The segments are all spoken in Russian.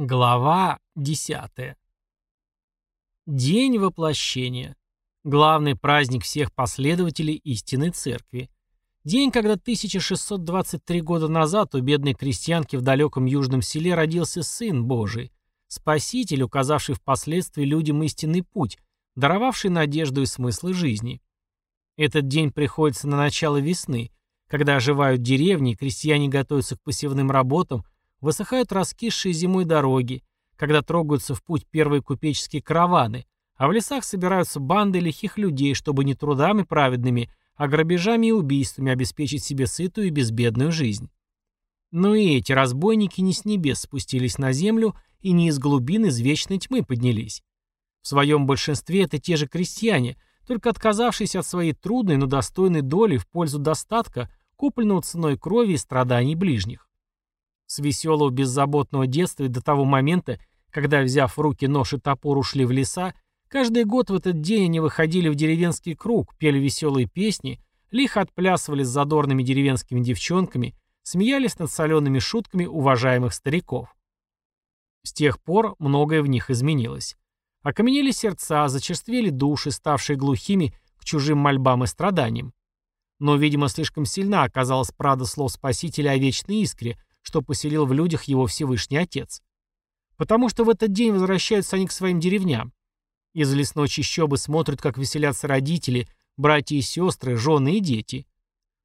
Глава 10. День воплощения. Главный праздник всех последователей истинной церкви. День, когда 1623 года назад у бедной крестьянки в далеком южном селе родился Сын Божий, Спаситель, указавший впоследствии людям истинный путь, даровавший надежду и смыслы жизни. Этот день приходится на начало весны, когда оживают деревни, крестьяне готовятся к посевным работам – Высыхают раскисшие зимой дороги, когда трогаются в путь первые купеческие караваны, а в лесах собираются банды лихих людей, чтобы не трудами праведными, а грабежами и убийствами обеспечить себе сытую и безбедную жизнь. Но и эти разбойники не с небес спустились на землю и не из глубин из вечной тьмы поднялись. В своем большинстве это те же крестьяне, только отказавшиеся от своей трудной, но достойной доли в пользу достатка, купленного ценой крови и страданий ближних. С веселого беззаботного детства и до того момента, когда, взяв в руки нож и топор, ушли в леса, каждый год в этот день они выходили в деревенский круг, пели веселые песни, лихо отплясывали с задорными деревенскими девчонками, смеялись над солеными шутками уважаемых стариков. С тех пор многое в них изменилось. Окаменели сердца, зачерствели души, ставшие глухими к чужим мольбам и страданиям. Но, видимо, слишком сильна оказалась правда слов Спасителя о вечной искре, что поселил в людях его Всевышний Отец. Потому что в этот день возвращаются они к своим деревням. Из лесной чащобы смотрят, как веселятся родители, братья и сестры, жены и дети.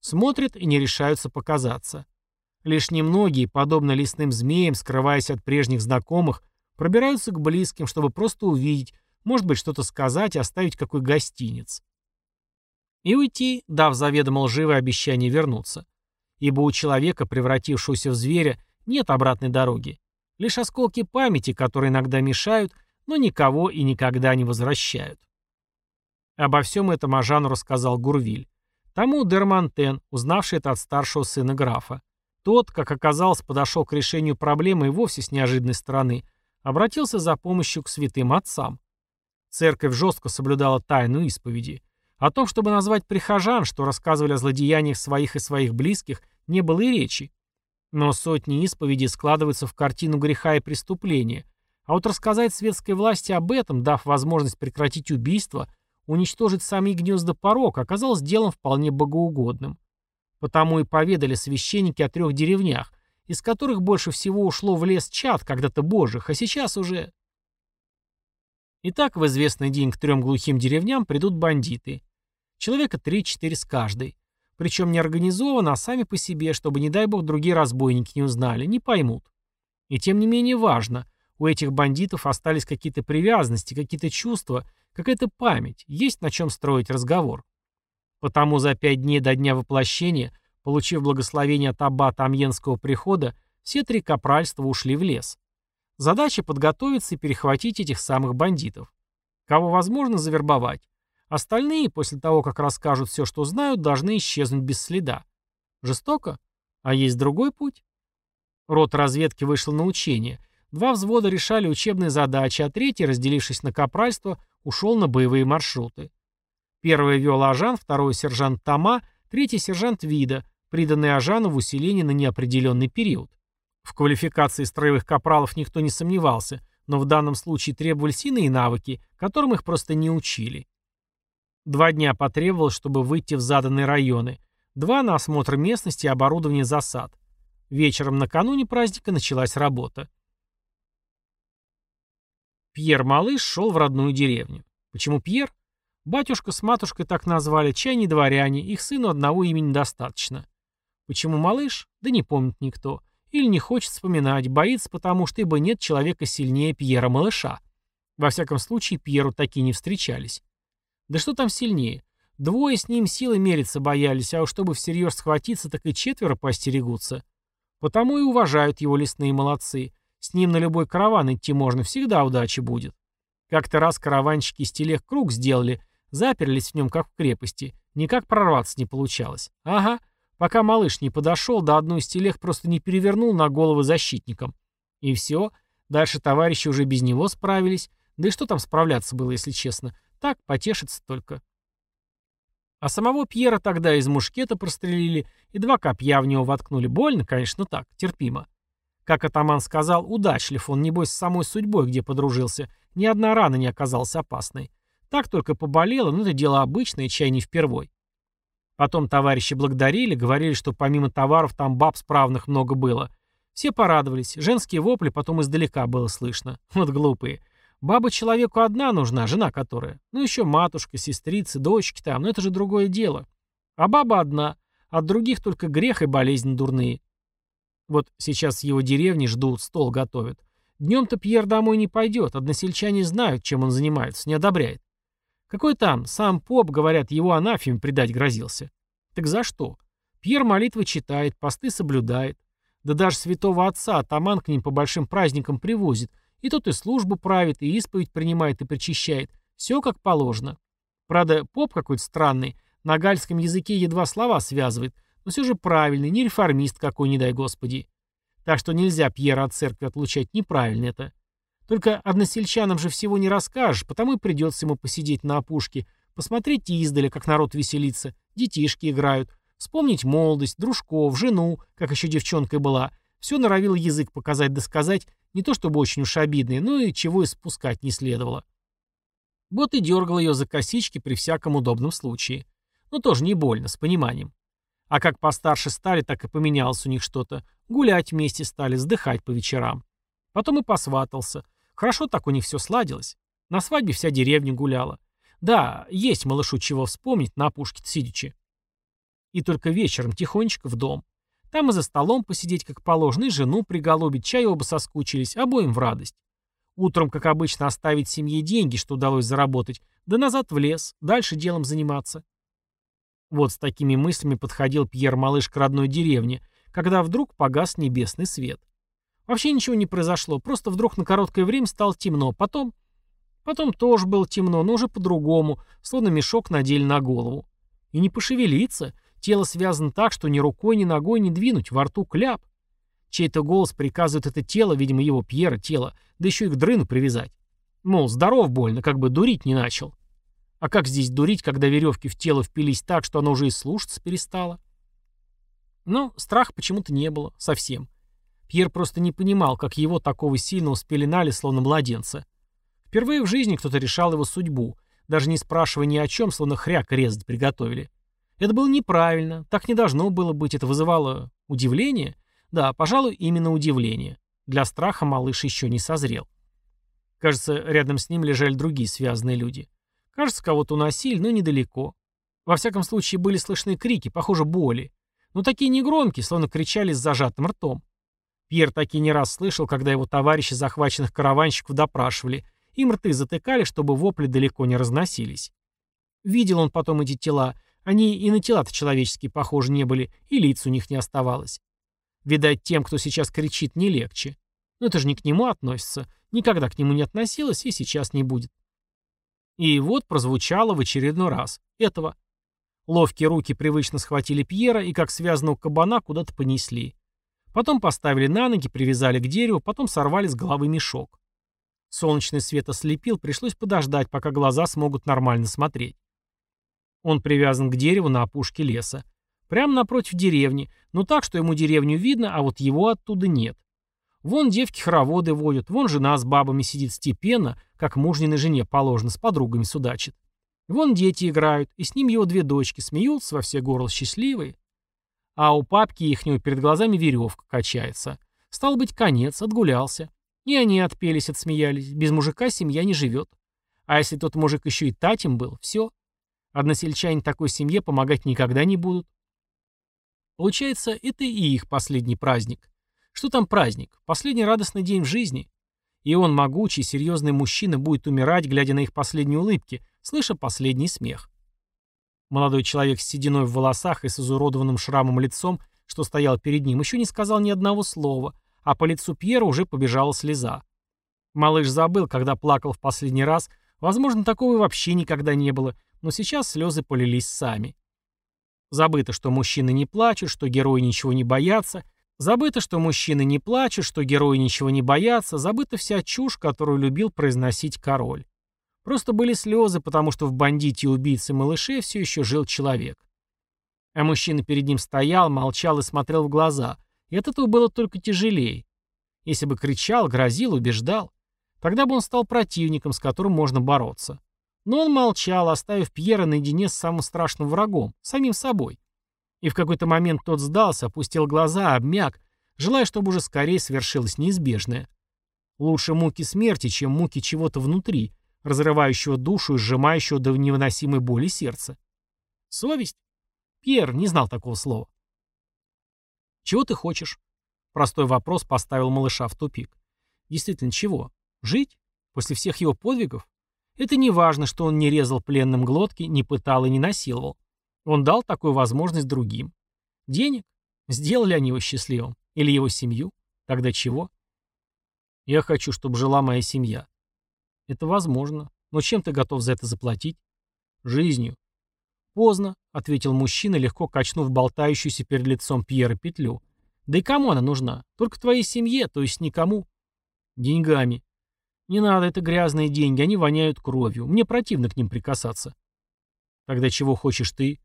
Смотрят и не решаются показаться. Лишь немногие, подобно лесным змеям, скрываясь от прежних знакомых, пробираются к близким, чтобы просто увидеть, может быть, что-то сказать, оставить какой гостиниц. И уйти, дав заведомо лживое обещание вернуться ибо у человека, превратившегося в зверя, нет обратной дороги. Лишь осколки памяти, которые иногда мешают, но никого и никогда не возвращают. Обо всем этом Ажану рассказал Гурвиль. Тому Дермантен, узнавший это от старшего сына графа. Тот, как оказалось, подошел к решению проблемы и вовсе с неожиданной стороны, обратился за помощью к святым отцам. Церковь жестко соблюдала тайну исповеди. О том, чтобы назвать прихожан, что рассказывали о злодеяниях своих и своих близких, не было и речи. Но сотни исповедей складываются в картину греха и преступления. А вот рассказать светской власти об этом, дав возможность прекратить убийство, уничтожить сами гнезда порок, оказалось делом вполне богоугодным. Потому и поведали священники о трех деревнях, из которых больше всего ушло в лес чад когда-то божьих, а сейчас уже... Итак, в известный день к трем глухим деревням придут бандиты. Человека 3-4 с каждой. Причем не организованно, а сами по себе, чтобы, не дай бог, другие разбойники не узнали, не поймут. И тем не менее важно, у этих бандитов остались какие-то привязанности, какие-то чувства, какая-то память, есть на чем строить разговор. Потому за пять дней до дня воплощения, получив благословение от аббата Амьенского прихода, все три капральства ушли в лес. Задача подготовиться и перехватить этих самых бандитов. Кого возможно завербовать. Остальные, после того, как расскажут все, что знают, должны исчезнуть без следа. Жестоко? А есть другой путь? Рот разведки вышел на учение. Два взвода решали учебные задачи, а третий, разделившись на капральство, ушел на боевые маршруты. Первый вел Ажан, второй сержант Тома, третий сержант Вида, приданный Ажану в усилении на неопределенный период. В квалификации строевых капралов никто не сомневался, но в данном случае требовались иные навыки, которым их просто не учили. Два дня потребовалось, чтобы выйти в заданные районы. Два на осмотр местности и оборудование засад. Вечером накануне праздника началась работа. Пьер Малыш шел в родную деревню. Почему Пьер? Батюшка с матушкой так назвали, чай не дворяне, их сыну одного имени достаточно. Почему малыш? Да не помнит никто. Или не хочет вспоминать, боится, потому что ибо нет человека сильнее Пьера Малыша. Во всяком случае, Пьеру такие не встречались. Да что там сильнее? Двое с ним силы мериться боялись, а уж чтобы всерьез схватиться, так и четверо постерегутся. Потому и уважают его лесные молодцы. С ним на любой караван идти можно, всегда удача будет. Как-то раз караванщики из телег круг сделали, заперлись в нем, как в крепости. Никак прорваться не получалось. Ага, пока малыш не подошел, до одной из телег просто не перевернул на головы защитникам. И все, дальше товарищи уже без него справились. Да и что там справляться было, если честно. Так, потешится только. А самого Пьера тогда из мушкета прострелили, и два копья в него воткнули. Больно, конечно, но так, терпимо. Как атаман сказал, удачлив он, небось, с самой судьбой, где подружился. Ни одна рана не оказалась опасной. Так только поболело, но это дело обычное, чай не впервой. Потом товарищи благодарили, говорили, что помимо товаров там баб справных много было. Все порадовались, женские вопли потом издалека было слышно. Вот глупые. Баба человеку одна нужна, жена которая. Ну еще матушка, сестрицы, дочки там, но это же другое дело. А баба одна, от других только грех и болезнь дурные. Вот сейчас его деревне ждут, стол готовят. Днем-то Пьер домой не пойдет, односельчане знают, чем он занимается, не одобряет. Какой там, сам поп, говорят, его анафеме предать грозился. Так за что? Пьер молитвы читает, посты соблюдает. Да даже святого отца атаман к ним по большим праздникам привозит. И тот и службу правит, и исповедь принимает, и причащает. Все как положено. Правда, поп какой-то странный, на гальском языке едва слова связывает, но все же правильный, не реформист какой, не дай господи. Так что нельзя Пьера от церкви отлучать, неправильно это. Только односельчанам же всего не расскажешь, потому и придется ему посидеть на опушке, посмотреть издали, как народ веселится, детишки играют, вспомнить молодость, дружков, жену, как еще девчонкой была. Все норовил язык показать да сказать, не то чтобы очень уж обидный, но и чего и спускать не следовало. Вот и дергал ее за косички при всяком удобном случае. Но ну, тоже не больно, с пониманием. А как постарше стали, так и поменялось у них что-то. Гулять вместе стали, вздыхать по вечерам. Потом и посватался. Хорошо так у них все сладилось. На свадьбе вся деревня гуляла. Да, есть малышу чего вспомнить на опушке сидячи. И только вечером тихонечко в дом. Там и за столом посидеть как положено, и жену приголубить, чай оба соскучились, обоим в радость. Утром, как обычно, оставить семье деньги, что удалось заработать, да назад в лес, дальше делом заниматься. Вот с такими мыслями подходил Пьер Малыш к родной деревне, когда вдруг погас небесный свет. Вообще ничего не произошло, просто вдруг на короткое время стало темно, потом... Потом тоже было темно, но уже по-другому, словно мешок надели на голову. И не пошевелиться, тело связано так, что ни рукой, ни ногой не двинуть, во рту кляп. Чей-то голос приказывает это тело, видимо, его Пьера тело, да еще и к дрыну привязать. Мол, здоров больно, как бы дурить не начал. А как здесь дурить, когда веревки в тело впились так, что оно уже и слушаться перестало? Но страха почему-то не было. Совсем. Пьер просто не понимал, как его такого сильно успеленали, словно младенца. Впервые в жизни кто-то решал его судьбу, даже не спрашивая ни о чем, словно хряк резать приготовили. Это было неправильно, так не должно было быть, это вызывало удивление. Да, пожалуй, именно удивление. Для страха малыш еще не созрел. Кажется, рядом с ним лежали другие связанные люди. Кажется, кого-то уносили, но недалеко. Во всяком случае, были слышны крики, похоже, боли. Но такие негромкие, словно кричали с зажатым ртом. Пьер таки не раз слышал, когда его товарищи захваченных караванщиков допрашивали. Им рты затыкали, чтобы вопли далеко не разносились. Видел он потом эти тела. Они и на тела-то человеческие похожи не были, и лиц у них не оставалось. Видать, тем, кто сейчас кричит, не легче. Но это же не к нему относится. Никогда к нему не относилось и сейчас не будет. И вот прозвучало в очередной раз. Этого. Ловкие руки привычно схватили Пьера и, как связанного кабана, куда-то понесли. Потом поставили на ноги, привязали к дереву, потом сорвали с головы мешок. Солнечный свет ослепил, пришлось подождать, пока глаза смогут нормально смотреть. Он привязан к дереву на опушке леса. Прямо напротив деревни, но так, что ему деревню видно, а вот его оттуда нет. Вон девки хороводы водят, вон жена с бабами сидит степенно, как мужниной жене положено, с подругами судачит. Вон дети играют, и с ним его две дочки смеются во все горло счастливые. А у папки ихнего перед глазами веревка качается. Стал быть, конец, отгулялся. И они отпелись, отсмеялись. Без мужика семья не живет. А если тот мужик еще и татем был, все. Односельчане такой семье помогать никогда не будут. Получается, это и их последний праздник. Что там праздник? Последний радостный день в жизни. И он, могучий, серьезный мужчина, будет умирать, глядя на их последние улыбки, слыша последний смех. Молодой человек с сединой в волосах и с изуродованным шрамом лицом, что стоял перед ним, еще не сказал ни одного слова, а по лицу Пьера уже побежала слеза. Малыш забыл, когда плакал в последний раз, возможно, такого и вообще никогда не было, но сейчас слезы полились сами. Забыто, что мужчины не плачут, что герои ничего не боятся, Забыто, что мужчины не плачут, что герои ничего не боятся, забыта вся чушь, которую любил произносить король. Просто были слезы, потому что в бандите убийце малыше все еще жил человек. А мужчина перед ним стоял, молчал и смотрел в глаза, и от этого было только тяжелее. Если бы кричал, грозил, убеждал, тогда бы он стал противником, с которым можно бороться. Но он молчал, оставив Пьера наедине с самым страшным врагом, самим собой. И в какой-то момент тот сдался, опустил глаза, обмяк, желая, чтобы уже скорее свершилось неизбежное. Лучше муки смерти, чем муки чего-то внутри, разрывающего душу и сжимающего до невыносимой боли сердца. Совесть? Пьер не знал такого слова. «Чего ты хочешь?» Простой вопрос поставил малыша в тупик. Действительно, чего? Жить? После всех его подвигов? Это не важно, что он не резал пленным глотки, не пытал и не насиловал. Он дал такую возможность другим. Денег? Сделали они его счастливым? Или его семью? Тогда чего? Я хочу, чтобы жила моя семья. Это возможно. Но чем ты готов за это заплатить? Жизнью. Поздно, ответил мужчина, легко качнув болтающуюся перед лицом Пьера петлю. Да и кому она нужна? Только твоей семье, то есть никому. Деньгами. Не надо, это грязные деньги, они воняют кровью. Мне противно к ним прикасаться. Тогда чего хочешь ты?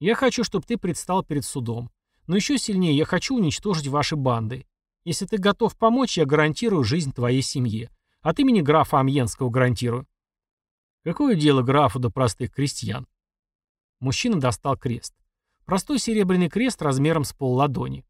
Я хочу, чтобы ты предстал перед судом. Но еще сильнее я хочу уничтожить ваши банды. Если ты готов помочь, я гарантирую жизнь твоей семье. От имени графа Амьенского гарантирую. Какое дело графу до простых крестьян? Мужчина достал крест. Простой серебряный крест размером с полладони.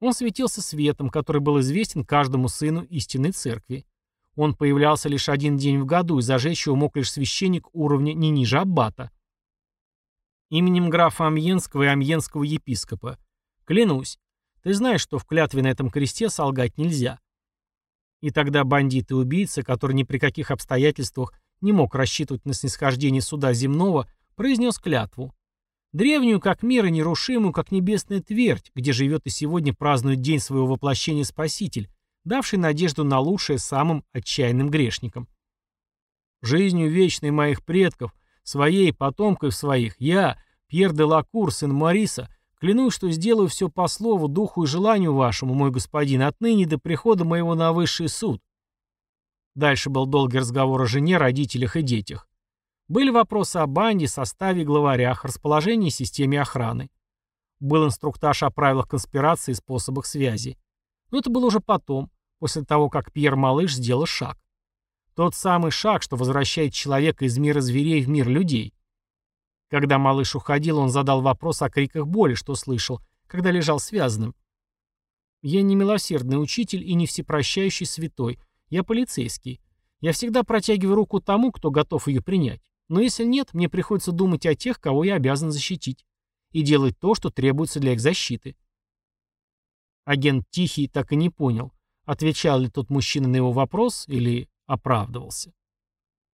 Он светился светом, который был известен каждому сыну истинной церкви. Он появлялся лишь один день в году, и зажечь его мог лишь священник уровня не ниже аббата. Именем графа Амьенского и Амьенского епископа. Клянусь, ты знаешь, что в клятве на этом кресте солгать нельзя. И тогда бандит и убийца, который ни при каких обстоятельствах не мог рассчитывать на снисхождение суда земного, произнес клятву. Древнюю, как мир, и нерушимую, как небесная твердь, где живет и сегодня празднует день своего воплощения Спаситель, давший надежду на лучшее самым отчаянным грешникам. Жизнью вечной моих предков, своей потомков своих, я, Пьер де Лакур, сын Мариса, клянусь, что сделаю все по слову, духу и желанию вашему, мой господин, отныне до прихода моего на высший суд. Дальше был долгий разговор о жене, родителях и детях. Были вопросы о банде, составе, главарях, расположении и системе охраны. Был инструктаж о правилах конспирации и способах связи. Но это было уже потом, после того, как Пьер Малыш сделал шаг. Тот самый шаг, что возвращает человека из мира зверей в мир людей. Когда малыш уходил, он задал вопрос о криках боли, что слышал, когда лежал связанным. «Я не милосердный учитель и не всепрощающий святой. Я полицейский. Я всегда протягиваю руку тому, кто готов ее принять. Но если нет, мне приходится думать о тех, кого я обязан защитить. И делать то, что требуется для их защиты». Агент Тихий так и не понял, отвечал ли тот мужчина на его вопрос или оправдывался.